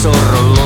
zorro.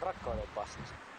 Rakkauden passis.